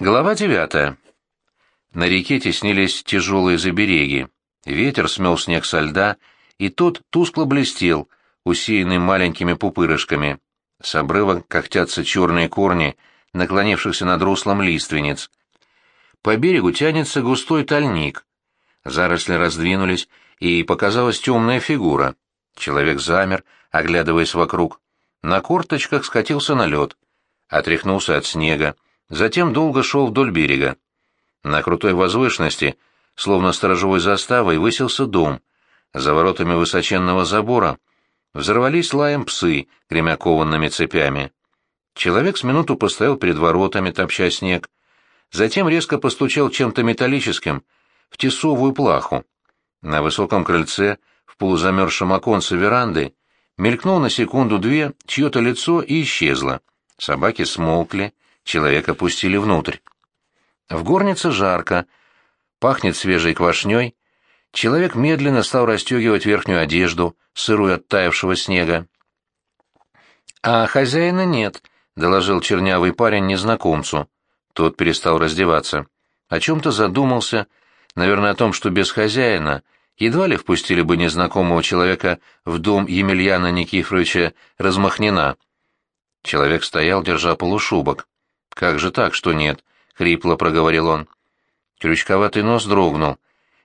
Глава девятая. На реке теснились тяжелые забереги. Ветер смел снег со льда, и тот тускло блестел, усеянный маленькими пупырышками. С обрыва когтятся черные корни, наклонившихся над руслом лиственниц. По берегу тянется густой тальник. Заросли раздвинулись, и показалась темная фигура. Человек замер, оглядываясь вокруг. На корточках скатился на лед. Отряхнулся от снега Затем долго шел вдоль берега. На крутой возвышенности, словно сторожевой заставой, высился дом. За воротами высоченного забора взорвались лаем псы, гремя кованными цепями. Человек с минуту постоял перед воротами, топча снег. Затем резко постучал чем-то металлическим в тесовую плаху. На высоком крыльце, в полузамерзшем оконце веранды, мелькнул на секунду-две чье-то лицо и исчезло. Собаки смолкли, Человека пустили внутрь. В горнице жарко, пахнет свежей квашней. Человек медленно стал расстегивать верхнюю одежду, сырую от таявшего снега. «А хозяина нет», — доложил чернявый парень незнакомцу. Тот перестал раздеваться. О чем-то задумался, наверное, о том, что без хозяина едва ли впустили бы незнакомого человека в дом Емельяна Никифоровича Размахнина. Человек стоял, держа полушубок. «Как же так, что нет?» — хрипло проговорил он. Крючковатый нос дрогнул.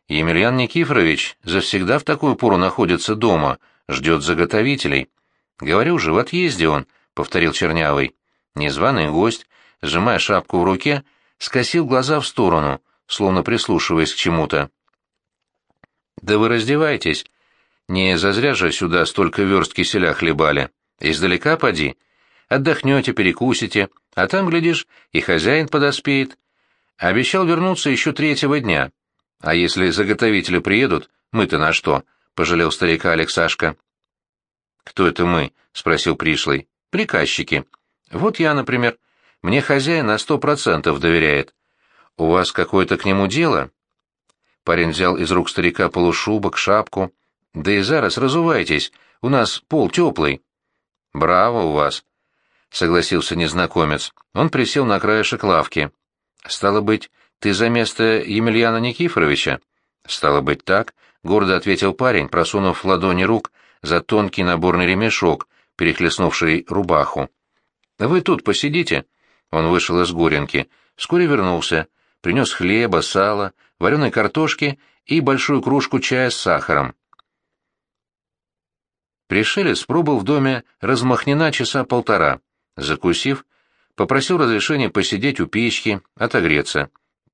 «Емельян Никифорович завсегда в такую пору находится дома, ждет заготовителей». «Говорю же, в отъезде он», — повторил Чернявый. Незваный гость, сжимая шапку в руке, скосил глаза в сторону, словно прислушиваясь к чему-то. «Да вы раздевайтесь. Не зазря же сюда столько верст киселя хлебали. Издалека поди. Отдохнете, перекусите, а там, глядишь, и хозяин подоспеет. Обещал вернуться еще третьего дня. А если заготовители приедут, мы-то на что? — пожалел старика Алексашка. «Кто это мы?» — спросил пришлый. «Приказчики. Вот я, например. Мне хозяин на сто процентов доверяет. У вас какое-то к нему дело?» Парень взял из рук старика полушубок, шапку. «Да и зараз разувайтесь, у нас пол теплый». «Браво у вас!» — согласился незнакомец. Он присел на краешек лавки. «Стало быть, ты за место Емельяна Никифоровича?» «Стало быть, так», — гордо ответил парень, просунув ладони рук за тонкий наборный ремешок, перехлестнувший рубаху. «Вы тут посидите». Он вышел из горенки, вскоре вернулся, принес хлеба, сала, вареной картошки и большую кружку чая с сахаром. Пришелец пробыл в доме размахнена часа полтора. Закусив, попросил разрешения посидеть у печки, отогреться.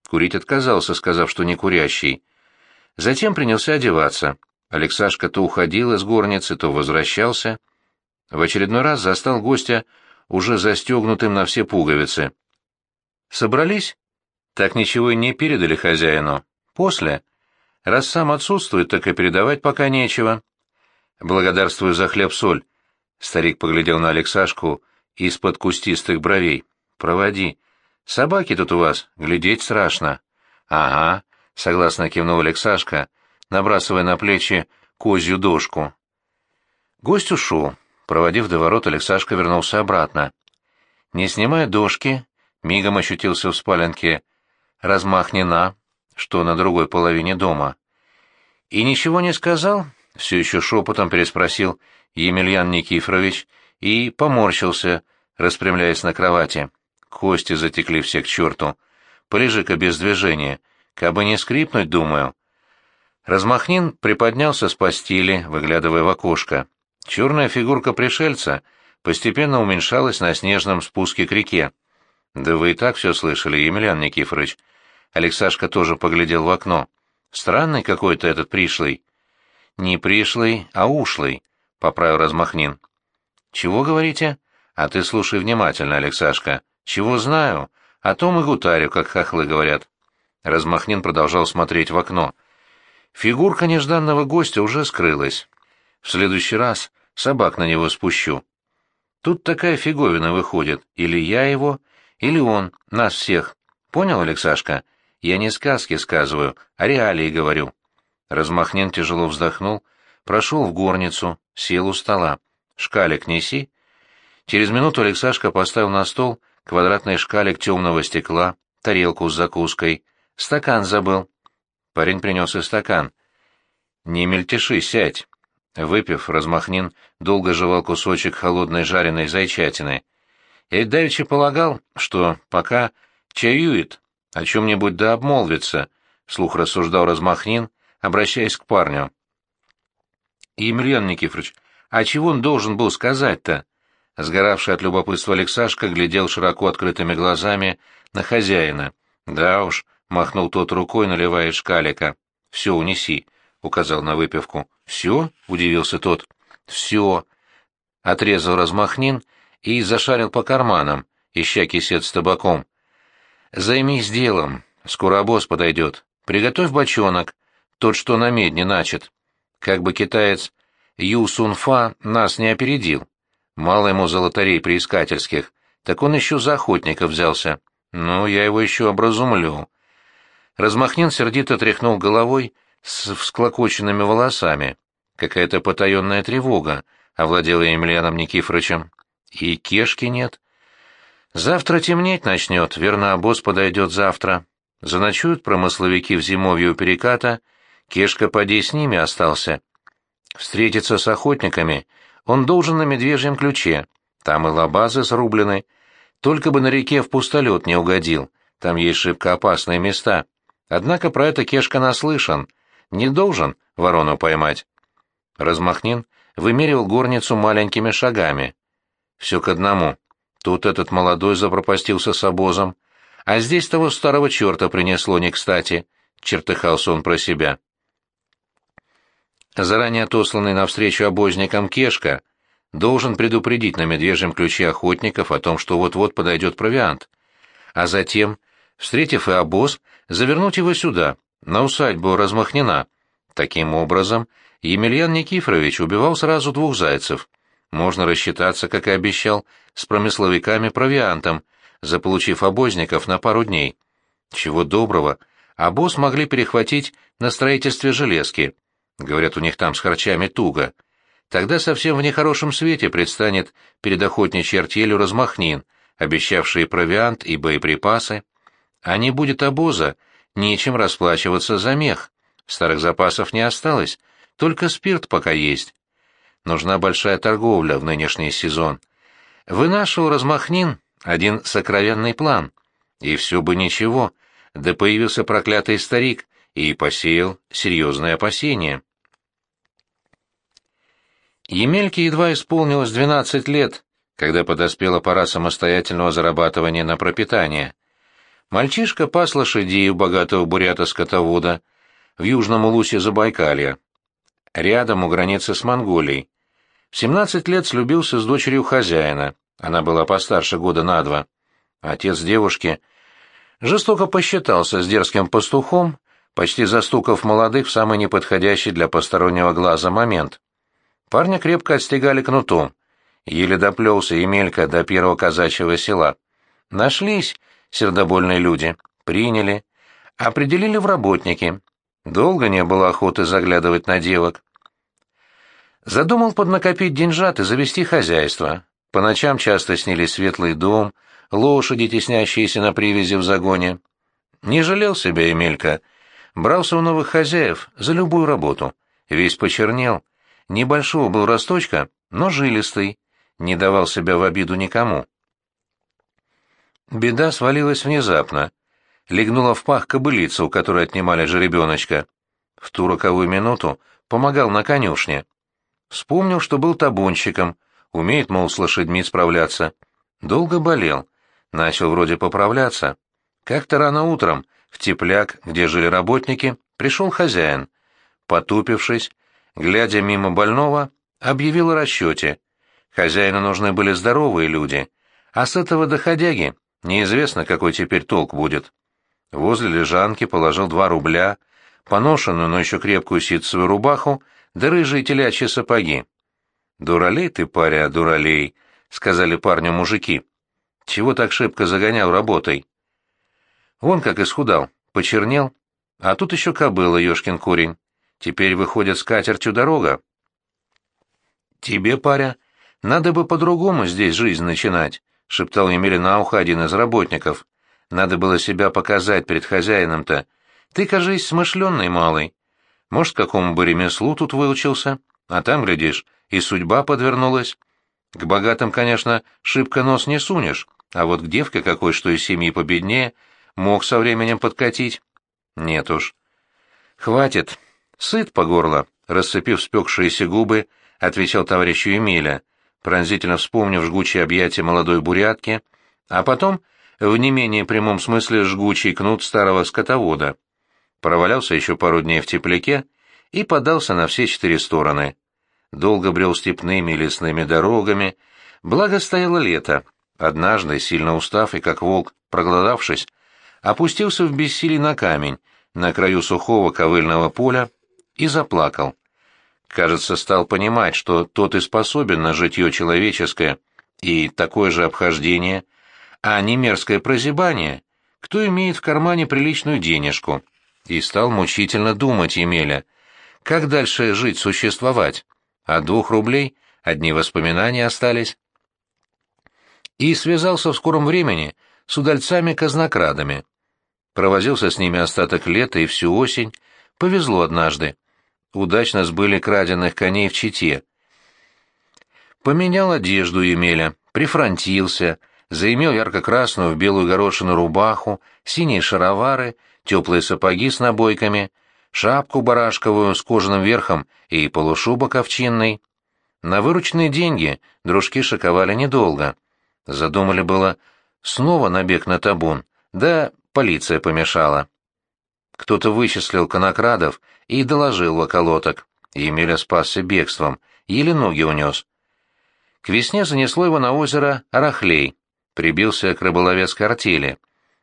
Курить отказался, сказав, что не курящий. Затем принялся одеваться. Алексашка то уходил из горницы, то возвращался. В очередной раз застал гостя уже застегнутым на все пуговицы. «Собрались?» «Так ничего и не передали хозяину. После. Раз сам отсутствует, так и передавать пока нечего». «Благодарствую за хлеб-соль». Старик поглядел на Алексашку из-под кустистых бровей. «Проводи. Собаки тут у вас, глядеть страшно». «Ага», — согласно кивнул Алексашка, набрасывая на плечи козью дошку. Гость ушел. Проводив до ворот, Алексашка вернулся обратно. Не снимая дошки, мигом ощутился в спаленке размахнена, что на другой половине дома. «И ничего не сказал?» — все еще шепотом переспросил Емельян Никифорович и поморщился, распрямляясь на кровати. Кости затекли все к черту. Полежи-ка без движения. Кабы не скрипнуть, думаю. Размахнин приподнялся с постели, выглядывая в окошко. Черная фигурка пришельца постепенно уменьшалась на снежном спуске к реке. «Да вы и так все слышали, Емельян Никифорович». Алексашка тоже поглядел в окно. «Странный какой-то этот пришлый». «Не пришлый, а ушлый», — поправил Размахнин. «Чего говорите?» «А ты слушай внимательно, Алексашка. Чего знаю? О том и гутарю, как хохлы говорят». Размахнин продолжал смотреть в окно. Фигурка нежданного гостя уже скрылась. В следующий раз собак на него спущу. Тут такая фиговина выходит. Или я его, или он, нас всех. Понял, Алексашка? Я не сказки сказываю, а реалии говорю. Размахнин тяжело вздохнул, прошел в горницу, сел у стола. «Шкалик неси». Через минуту Алексашка поставил на стол квадратный шкалик темного стекла, тарелку с закуской. Стакан забыл. Парень принес и стакан. «Не мельтеши, сядь». Выпив, Размахнин долго жевал кусочек холодной жареной зайчатины. Я давеча полагал, что пока чаюет, о чем-нибудь да обмолвится, — слух рассуждал Размахнин, обращаясь к парню. «Емельян Никифорович, а чего он должен был сказать-то?» Сгоравший от любопытства Алексашка глядел широко открытыми глазами на хозяина. «Да уж», — махнул тот рукой, наливая шкалика. «Все, унеси», — указал на выпивку. «Все?» — удивился тот. «Все», — отрезал Размахнин и зашарил по карманам, ища кисет с табаком. «Займись делом. Скоро обоз подойдет. Приготовь бочонок, тот, что на медне начат. Как бы китаец Ю Сунфа нас не опередил. Мало ему золотарей приискательских, так он еще за охотника взялся. Ну, я его еще образумлю». Размахнин сердито тряхнул головой с всклокоченными волосами. Какая-то потаенная тревога овладела Емельяном Никифоровичем. И кешки нет. Завтра темнеть начнет, верно, обоз подойдет завтра. Заночуют промысловики в зимовье у переката, кешка поди с ними остался. Встретиться с охотниками он должен на медвежьем ключе, там и лабазы срублены. Только бы на реке в пустолет не угодил, там есть шибко опасные места. Однако про это Кешка наслышан, не должен ворону поймать. Размахнин вымерил горницу маленькими шагами. Все к одному. Тут этот молодой запропастился с обозом, а здесь того старого черта принесло не кстати, чертыхался он про себя. Заранее отосланный навстречу обозникам Кешка должен предупредить на медвежьем ключе охотников о том, что вот-вот подойдет провиант, а затем, встретив и обоз, завернуть его сюда, на усадьбу Размахнина. Таким образом, Емельян Никифорович убивал сразу двух зайцев — можно рассчитаться, как и обещал, с промысловиками провиантом, заполучив обозников на пару дней. Чего доброго, обоз могли перехватить на строительстве железки. Говорят, у них там с харчами туго. Тогда совсем в нехорошем свете предстанет перед охотничьей артелью размахнин, обещавший провиант и боеприпасы. А не будет обоза, нечем расплачиваться за мех. Старых запасов не осталось, только спирт пока есть нужна большая торговля в нынешний сезон. Вынашивал Размахнин один сокровенный план. И все бы ничего, да появился проклятый старик и посеял серьезные опасения. Емельке едва исполнилось двенадцать лет, когда подоспела пора самостоятельного зарабатывания на пропитание. Мальчишка пас лошадей у богатого бурята-скотовода в южном улусе Забайкалья рядом у границы с Монголией. В 17 лет слюбился с дочерью хозяина, она была постарше года на два. Отец девушки жестоко посчитался с дерзким пастухом, почти застукав молодых в самый неподходящий для постороннего глаза момент. Парня крепко отстегали кнутом, еле доплелся Емелька до первого казачьего села. Нашлись сердобольные люди, приняли, определили в работники, Долго не было охоты заглядывать на девок. Задумал поднакопить деньжат и завести хозяйство. По ночам часто снились светлый дом, лошади, теснящиеся на привязи в загоне. Не жалел себя Емелька. Брался у новых хозяев за любую работу. Весь почернел. Небольшого был росточка, но жилистый. Не давал себя в обиду никому. Беда свалилась внезапно легнула в пах кобылица, у которой отнимали жеребеночка. В ту роковую минуту помогал на конюшне. Вспомнил, что был табунщиком, умеет, мол, с лошадьми справляться. Долго болел, начал вроде поправляться. Как-то рано утром, в тепляк, где жили работники, пришел хозяин. Потупившись, глядя мимо больного, объявил о расчете. Хозяину нужны были здоровые люди, а с этого доходяги неизвестно, какой теперь толк будет. Возле лежанки положил два рубля, поношенную, но еще крепкую ситцевую рубаху, да рыжие телячьи сапоги. «Дуралей ты, паря, дуралей», — сказали парню мужики. «Чего так шибко загонял работой?» Вон как исхудал, почернел, а тут еще кобыла, ешкин корень. Теперь выходит с катертью дорога. «Тебе, паря, надо бы по-другому здесь жизнь начинать», — шептал Емеле на ухо один из работников. Надо было себя показать перед хозяином-то. Ты, кажись, смышленный малый. Может, какому бы ремеслу тут выучился, а там, глядишь, и судьба подвернулась. К богатым, конечно, шибко нос не сунешь, а вот к девке какой, что из семьи победнее, мог со временем подкатить. Нет уж. Хватит. Сыт по горло, расцепив спекшиеся губы, отвечал товарищу Емеля, пронзительно вспомнив жгучие объятия молодой бурятки, а потом, в не менее прямом смысле, жгучий кнут старого скотовода. Провалялся еще пару дней в тепляке и подался на все четыре стороны долго брел степными и лесными дорогами, благо стояло лето. Однажды, сильно устав и как волк, проголодавшись, опустился в бессилии на камень, на краю сухого ковыльного поля, и заплакал. Кажется, стал понимать, что тот и способен на житье человеческое и такое же обхождение, а не мерзкое прозябание, кто имеет в кармане приличную денежку. И стал мучительно думать Емеля, как дальше жить, существовать. От двух рублей одни воспоминания остались. И связался в скором времени с удальцами-казнокрадами. Провозился с ними остаток лета и всю осень. Повезло однажды. Удачно сбыли краденных коней в Чите. Поменял одежду Емеля, прифронтился, заимел ярко-красную в белую горошину рубаху, синие шаровары, теплые сапоги с набойками, шапку барашковую с кожаным верхом и полушубок овчинный. На вырученные деньги дружки шиковали недолго. Задумали было снова набег на табун, да полиция помешала. Кто-то вычислил конокрадов и доложил в околоток. Емеля спасся бегством, еле ноги унес. К весне занесло его на озеро Арахлей, прибился к рыболовецкой артели.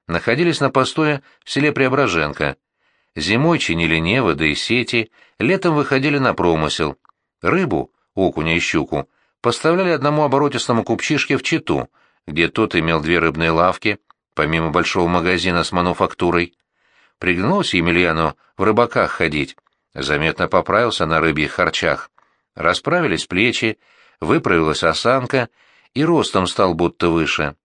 Находились на постое в селе Преображенко. Зимой чинили неводы и сети, летом выходили на промысел. Рыбу, окуня и щуку, поставляли одному оборотистому купчишке в Читу, где тот имел две рыбные лавки, помимо большого магазина с мануфактурой. Приглянулся Емельяну в рыбаках ходить, заметно поправился на рыбьих харчах. Расправились плечи, выправилась осанка, и ростом стал будто выше.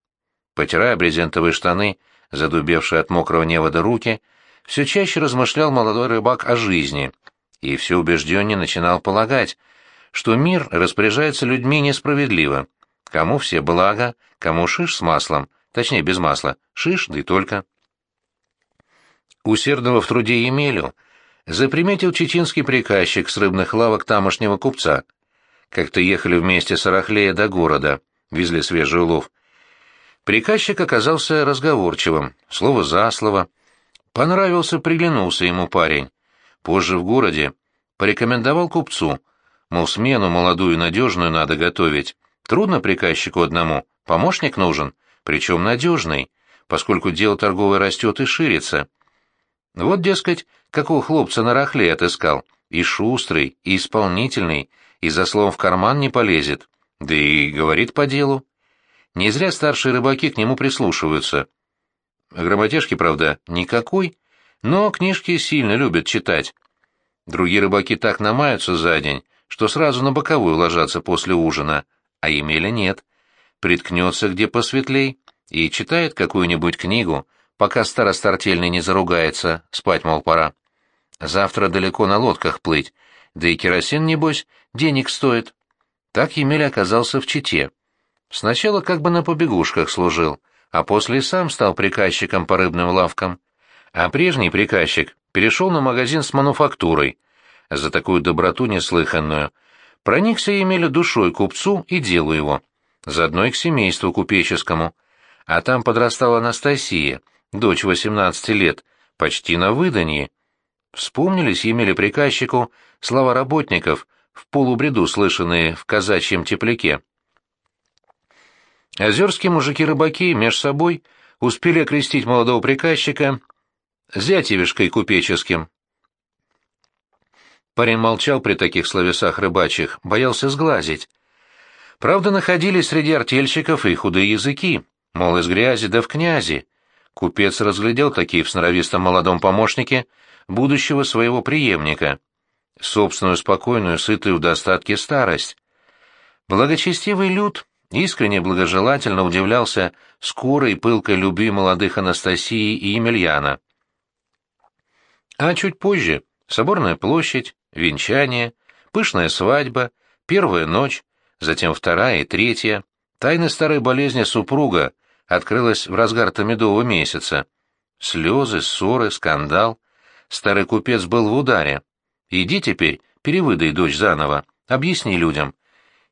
Потирая брезентовые штаны, задубевшие от мокрого невода руки, все чаще размышлял молодой рыбак о жизни и все убежденнее начинал полагать, что мир распоряжается людьми несправедливо. Кому все блага, кому шиш с маслом, точнее без масла, шиш, да и только. Усердного в труде Емелю заприметил чеченский приказчик с рыбных лавок тамошнего купца. Как-то ехали вместе с Арахлея до города, везли свежий улов. Приказчик оказался разговорчивым, слово за слово, Понравился, приглянулся ему парень. Позже в городе порекомендовал купцу, мол, смену молодую надежную надо готовить. Трудно приказчику одному, помощник нужен, причем надежный, поскольку дело торговое растет и ширится. Вот, дескать, какого хлопца на рахле отыскал, и шустрый, и исполнительный, и за словом в карман не полезет, да и говорит по делу. Не зря старшие рыбаки к нему прислушиваются — Грамотежки, правда, никакой, но книжки сильно любят читать. Другие рыбаки так намаются за день, что сразу на боковую ложатся после ужина, а Емеля нет. Приткнется где посветлей и читает какую-нибудь книгу, пока старостартельный не заругается, спать, мол, пора. Завтра далеко на лодках плыть, да и керосин, небось, денег стоит. Так Емеля оказался в Чите. Сначала как бы на побегушках служил — а после сам стал приказчиком по рыбным лавкам. А прежний приказчик перешел на магазин с мануфактурой. За такую доброту неслыханную проникся Емеля душой купцу и делу его, заодно и к семейству купеческому. А там подрастала Анастасия, дочь 18 лет, почти на выданье. Вспомнились Емеле приказчику слова работников, в полубреду слышанные в казачьем тепляке. Озерские мужики-рыбаки меж собой успели окрестить молодого приказчика зятевишкой купеческим. Парень молчал при таких словесах рыбачьих, боялся сглазить. Правда, находились среди артельщиков и худые языки, мол, из грязи да в князи. Купец разглядел такие в сноровистом молодом помощнике будущего своего преемника, собственную спокойную, сытую в достатке старость. Благочестивый люд искренне благожелательно удивлялся скорой пылкой любви молодых Анастасии и Емельяна. А чуть позже Соборная площадь, венчание, пышная свадьба, первая ночь, затем вторая и третья. Тайна старой болезни супруга открылась в разгар-то медового месяца. Слезы, ссоры, скандал. Старый купец был в ударе. Иди теперь, перевыдай дочь заново, объясни людям.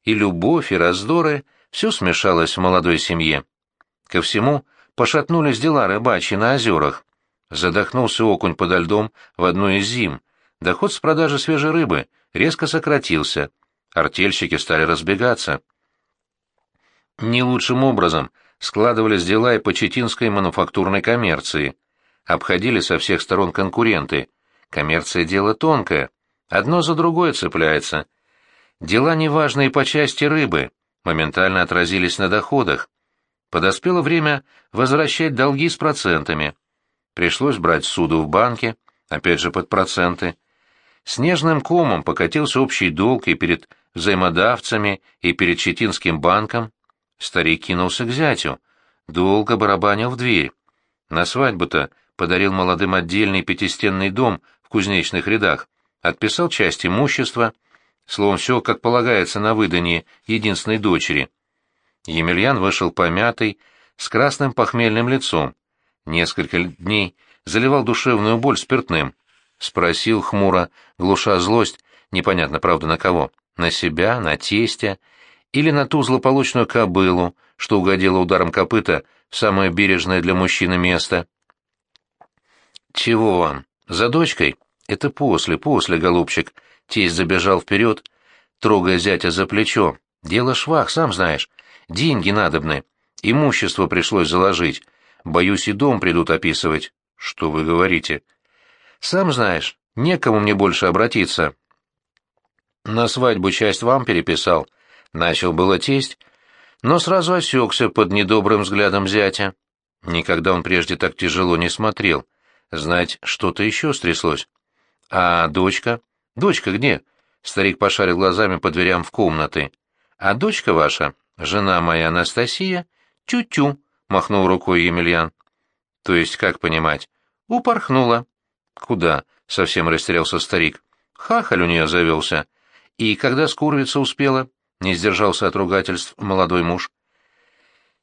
И любовь, и раздоры — все смешалось в молодой семье. Ко всему пошатнулись дела рыбачьи на озерах. Задохнулся окунь подо льдом в одну из зим. Доход с продажи свежей рыбы резко сократился. Артельщики стали разбегаться. Не лучшим образом складывались дела и по читинской мануфактурной коммерции. Обходили со всех сторон конкуренты. Коммерция — дело тонкое. Одно за другое цепляется. Дела неважные по части рыбы моментально отразились на доходах. Подоспело время возвращать долги с процентами. Пришлось брать суду в банке, опять же под проценты. Снежным комом покатился общий долг и перед взаимодавцами, и перед Четинским банком. Старик кинулся к зятю, долго барабанил в дверь. На свадьбу-то подарил молодым отдельный пятистенный дом в кузнечных рядах, отписал часть имущества, словом, все как полагается на выданье единственной дочери. Емельян вышел помятый, с красным похмельным лицом. Несколько дней заливал душевную боль спиртным. Спросил хмуро, глуша злость, непонятно, правда, на кого. На себя, на тестя или на ту злополучную кобылу, что угодила ударом копыта в самое бережное для мужчины место. «Чего вам? За дочкой?» «Это после, после, голубчик». Тесть забежал вперед, трогая зятя за плечо. «Дело швах, сам знаешь. Деньги надобны. Имущество пришлось заложить. Боюсь, и дом придут описывать». «Что вы говорите?» Сам знаешь, некому мне больше обратиться. На свадьбу часть вам переписал. Начал было тесть, но сразу осекся под недобрым взглядом зятя. Никогда он прежде так тяжело не смотрел. Знать, что-то еще стряслось. А дочка? Дочка где? Старик пошарил глазами по дверям в комнаты. А дочка ваша, жена моя Анастасия, тю-тю, махнул рукой Емельян. То есть, как понимать, упорхнула. «Куда?» — совсем растерялся старик. «Хахаль у нее завелся. И когда скурвица успела?» — не сдержался от ругательств молодой муж.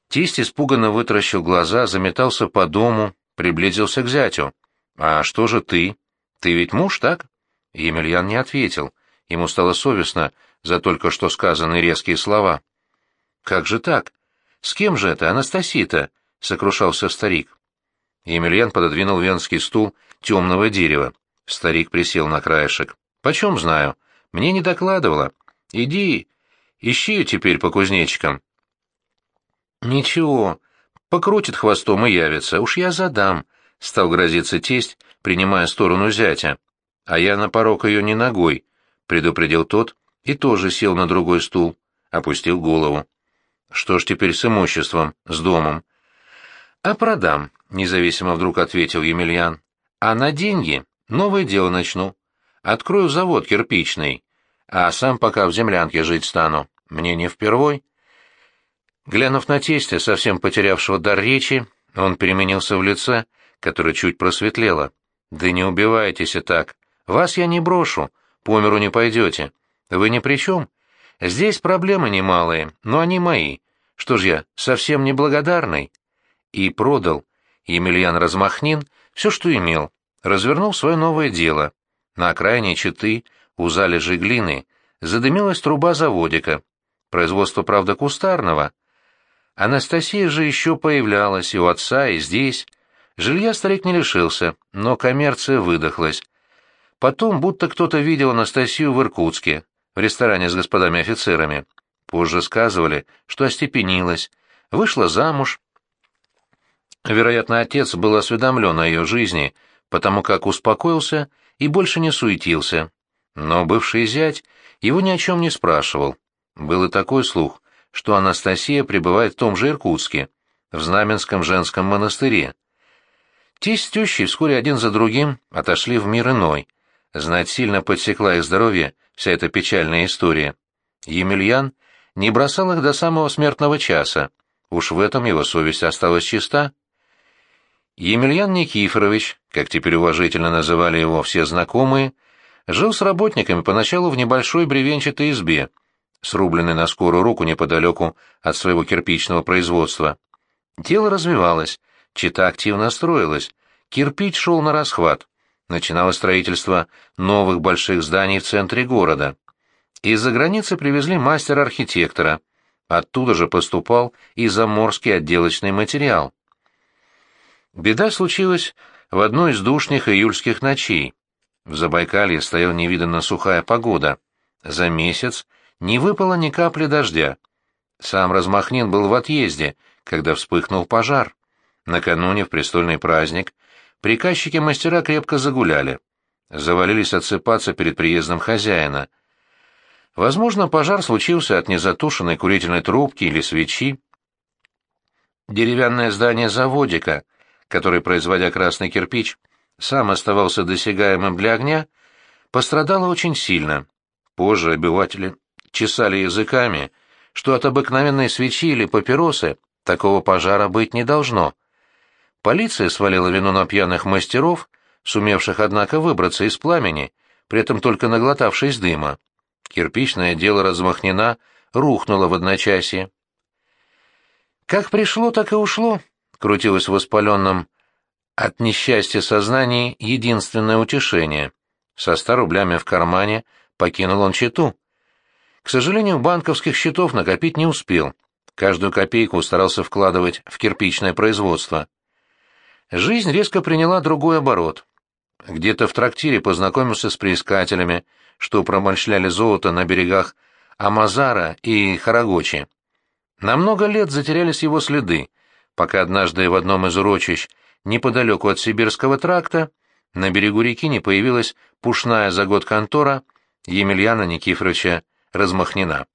Тесть испуганно вытаращил глаза, заметался по дому, приблизился к зятю. «А что же ты? Ты ведь муж, так?» Емельян не ответил. Ему стало совестно за только что сказанные резкие слова. «Как же так? С кем же это, Анастасия-то?» — сокрушался старик. Емельян пододвинул венский стул темного дерева. Старик присел на краешек. «Почем знаю? Мне не докладывала. Иди, ищи ее теперь по кузнечикам». «Ничего, покрутит хвостом и явится. Уж я задам», — стал грозиться тесть, принимая сторону зятя. «А я на порог ее не ногой», — предупредил тот и тоже сел на другой стул, опустил голову. «Что ж теперь с имуществом, с домом?» «А продам», — независимо вдруг ответил Емельян. «А на деньги новое дело начну. Открою завод кирпичный, а сам пока в землянке жить стану. Мне не впервой». Глянув на тестя, совсем потерявшего дар речи, он переменился в лице, которое чуть просветлело. «Да не убивайтесь и так. Вас я не брошу, по миру не пойдете. Вы ни при чем. Здесь проблемы немалые, но они мои. Что ж я, совсем неблагодарный?» и продал Емельян Размахнин все, что имел, развернул свое новое дело. На окраине Читы, у залежи глины, задымилась труба заводика. Производство, правда, кустарного. Анастасия же еще появлялась и у отца, и здесь. Жилья старик не лишился, но коммерция выдохлась. Потом будто кто-то видел Анастасию в Иркутске, в ресторане с господами офицерами. Позже сказывали, что остепенилась, вышла замуж, Вероятно, отец был осведомлен о ее жизни, потому как успокоился и больше не суетился. Но бывший зять его ни о чем не спрашивал. Был и такой слух, что Анастасия пребывает в том же Иркутске, в Знаменском женском монастыре. Тесть с тещей вскоре один за другим отошли в мир иной. Знать сильно подсекла их здоровье вся эта печальная история. Емельян не бросал их до самого смертного часа. Уж в этом его совесть осталась чиста. Емельян Никифорович, как теперь уважительно называли его все знакомые, жил с работниками поначалу в небольшой бревенчатой избе, срубленной на скорую руку неподалеку от своего кирпичного производства. Дело развивалось, чита активно строилась, кирпич шел на расхват, начиналось строительство новых больших зданий в центре города. Из-за границы привезли мастера-архитектора, оттуда же поступал и заморский отделочный материал. Беда случилась в одной из душных июльских ночей. В Забайкалье стояла невиданно сухая погода. За месяц не выпало ни капли дождя. Сам Размахнин был в отъезде, когда вспыхнул пожар. Накануне, в престольный праздник, приказчики-мастера крепко загуляли. Завалились отсыпаться перед приездом хозяина. Возможно, пожар случился от незатушенной курительной трубки или свечи. Деревянное здание заводика, который, производя красный кирпич, сам оставался досягаемым для огня, пострадало очень сильно. Позже обыватели чесали языками, что от обыкновенной свечи или папиросы такого пожара быть не должно. Полиция свалила вину на пьяных мастеров, сумевших, однако, выбраться из пламени, при этом только наглотавшись дыма. Кирпичное дело размахнено, рухнуло в одночасье. Как пришло, так и ушло, крутилось в воспаленном от несчастья сознании единственное утешение. Со ста рублями в кармане покинул он Читу. К сожалению, банковских счетов накопить не успел. Каждую копейку старался вкладывать в кирпичное производство. Жизнь резко приняла другой оборот. Где-то в трактире познакомился с приискателями, что промышляли золото на берегах Амазара и Харагочи. На много лет затерялись его следы, пока однажды в одном из урочищ неподалеку от Сибирского тракта на берегу реки не появилась пушная за год контора Емельяна Никифоровича Размахнина.